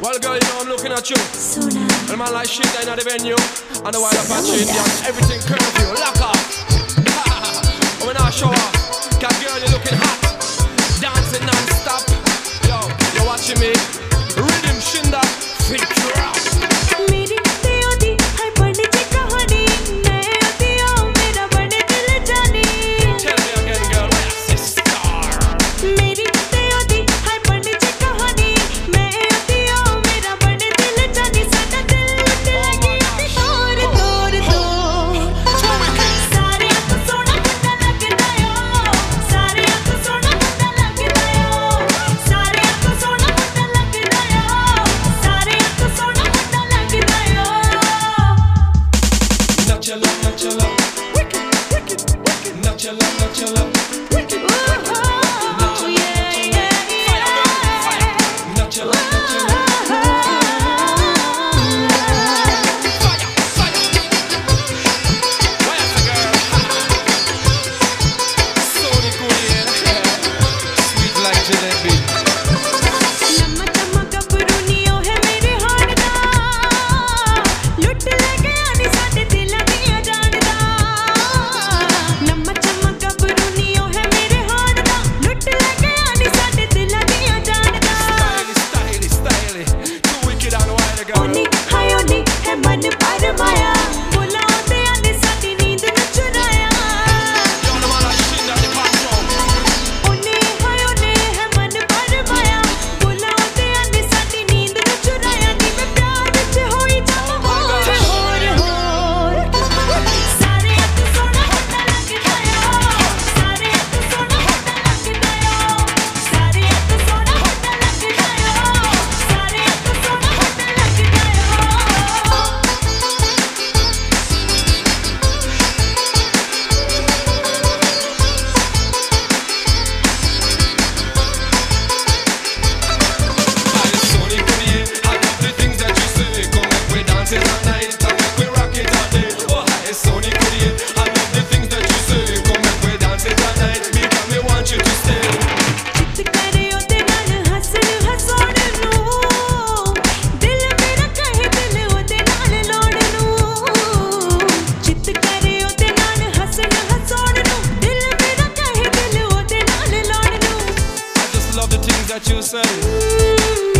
Well, girl, you know I'm looking at you. So. And man, like shit, I at the venue. And the wild Apache Indians, everything curfew, lock up. when I show up, cause girl, you're looking hot. that you say.